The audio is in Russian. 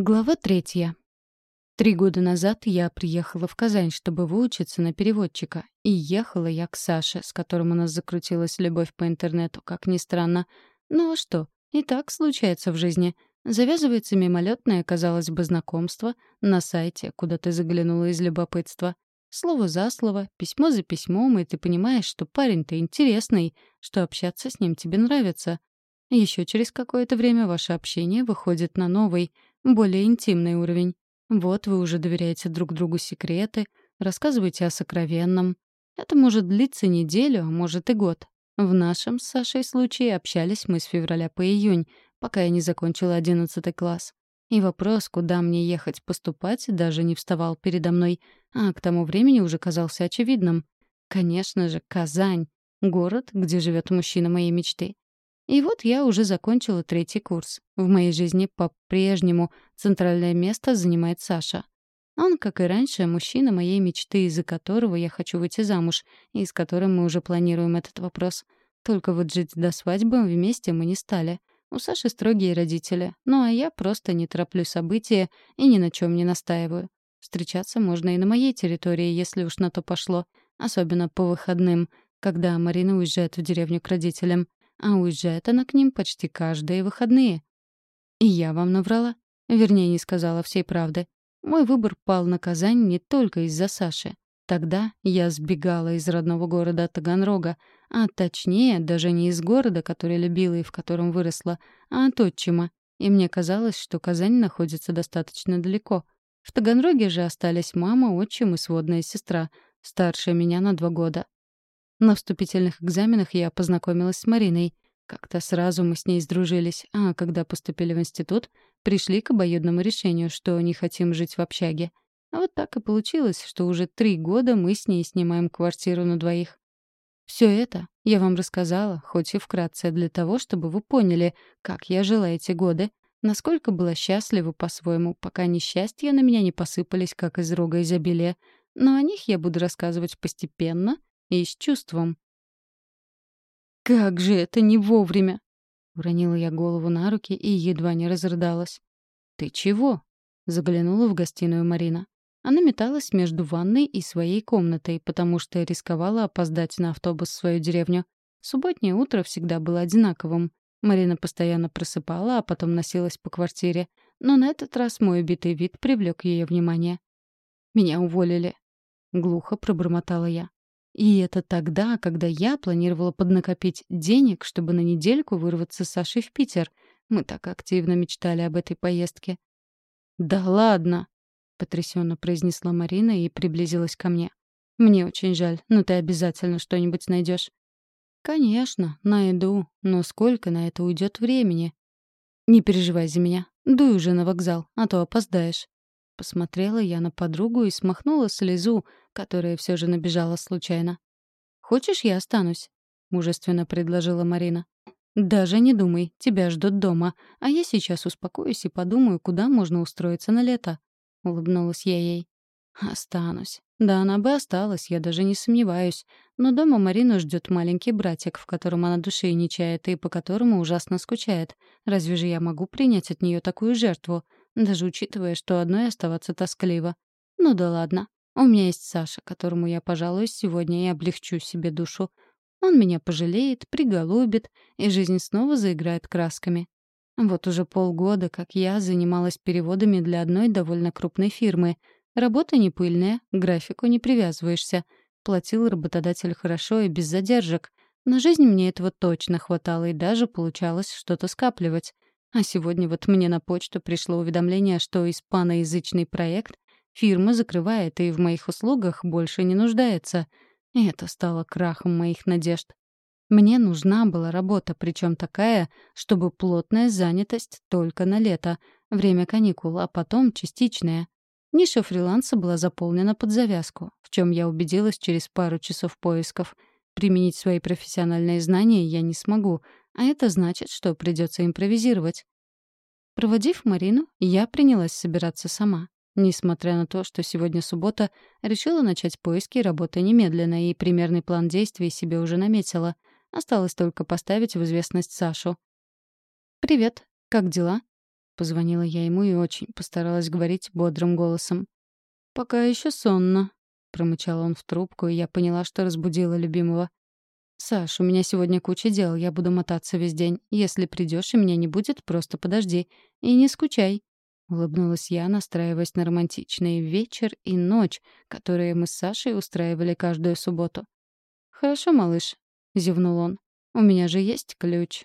Глава третья. Три года назад я приехала в Казань, чтобы выучиться на переводчика. И ехала я к Саше, с которым у нас закрутилась любовь по интернету, как ни странно. Ну а что? И так случается в жизни. Завязывается мимолетное, казалось бы, знакомство на сайте, куда ты заглянула из любопытства. Слово за слово, письмо за письмом, и ты понимаешь, что парень-то интересный, что общаться с ним тебе нравится. Еще через какое-то время ваше общение выходит на новый — более интимный уровень. Вот вы уже доверяете друг другу секреты, рассказываете о сокровенном. Это может длиться неделю, а может и год. В нашем с Сашей случае общались мы с февраля по июнь, пока я не закончила одиннадцатый класс. И вопрос, куда мне ехать поступать, даже не вставал передо мной, а к тому времени уже казался очевидным. Конечно же, Казань — город, где живет мужчина моей мечты. И вот я уже закончила третий курс. В моей жизни по-прежнему центральное место занимает Саша. Он, как и раньше, мужчина моей мечты, из-за которого я хочу выйти замуж, и с которым мы уже планируем этот вопрос. Только вот жить до свадьбы вместе мы не стали. У Саши строгие родители, ну а я просто не тороплю события и ни на чем не настаиваю. Встречаться можно и на моей территории, если уж на то пошло, особенно по выходным, когда Марина уезжает в деревню к родителям а уезжает она к ним почти каждые выходные. И я вам наврала. Вернее, не сказала всей правды. Мой выбор пал на Казань не только из-за Саши. Тогда я сбегала из родного города Таганрога, а точнее, даже не из города, который любила и в котором выросла, а от отчима. И мне казалось, что Казань находится достаточно далеко. В Таганроге же остались мама, отчим и сводная сестра, старшая меня на два года. На вступительных экзаменах я познакомилась с Мариной. Как-то сразу мы с ней сдружились, а когда поступили в институт, пришли к обоюдному решению, что не хотим жить в общаге. А вот так и получилось, что уже три года мы с ней снимаем квартиру на двоих. Все это я вам рассказала, хоть и вкратце, для того, чтобы вы поняли, как я жила эти годы, насколько была счастлива по-своему, пока несчастья на меня не посыпались, как из рога изобилия. Но о них я буду рассказывать постепенно — и с чувством. «Как же это не вовремя!» Уронила я голову на руки и едва не разрыдалась. «Ты чего?» — заглянула в гостиную Марина. Она металась между ванной и своей комнатой, потому что рисковала опоздать на автобус в свою деревню. Субботнее утро всегда было одинаковым. Марина постоянно просыпала, а потом носилась по квартире. Но на этот раз мой убитый вид привлек ее внимание. «Меня уволили», — глухо пробормотала я. И это тогда, когда я планировала поднакопить денег, чтобы на недельку вырваться с Сашей в Питер. Мы так активно мечтали об этой поездке. «Да ладно!» — потрясенно произнесла Марина и приблизилась ко мне. «Мне очень жаль, но ты обязательно что-нибудь найдешь. «Конечно, найду, но сколько на это уйдет времени?» «Не переживай за меня. Дуй уже на вокзал, а то опоздаешь». Посмотрела я на подругу и смахнула слезу, которая все же набежала случайно. «Хочешь, я останусь?» — мужественно предложила Марина. «Даже не думай, тебя ждут дома, а я сейчас успокоюсь и подумаю, куда можно устроиться на лето», — улыбнулась я ей. «Останусь. Да, она бы осталась, я даже не сомневаюсь. Но дома Марину ждет маленький братик, в котором она души не чает и по которому ужасно скучает. Разве же я могу принять от нее такую жертву? Даже учитывая, что одной оставаться тоскливо. Ну да ладно. У меня есть Саша, которому я пожалуюсь сегодня и облегчу себе душу. Он меня пожалеет, приголубит, и жизнь снова заиграет красками. Вот уже полгода, как я занималась переводами для одной довольно крупной фирмы. Работа не пыльная, к графику не привязываешься. Платил работодатель хорошо и без задержек. На жизнь мне этого точно хватало, и даже получалось что-то скапливать. А сегодня вот мне на почту пришло уведомление, что испаноязычный проект фирма закрывает и в моих услугах больше не нуждается. И это стало крахом моих надежд. Мне нужна была работа, причем такая, чтобы плотная занятость только на лето, время каникул, а потом частичная. Ниша фриланса была заполнена под завязку, в чем я убедилась через пару часов поисков. Применить свои профессиональные знания я не смогу, а это значит, что придется импровизировать. Проводив Марину, я принялась собираться сама. Несмотря на то, что сегодня суббота, решила начать поиски работы немедленно и примерный план действий себе уже наметила. Осталось только поставить в известность Сашу. «Привет. Как дела?» Позвонила я ему и очень постаралась говорить бодрым голосом. «Пока еще сонно», — промычал он в трубку, и я поняла, что разбудила любимого. «Саш, у меня сегодня куча дел, я буду мотаться весь день. Если придешь и меня не будет, просто подожди. И не скучай». Улыбнулась я, настраиваясь на романтичный вечер и ночь, которые мы с Сашей устраивали каждую субботу. «Хорошо, малыш», — зевнул он. «У меня же есть ключ.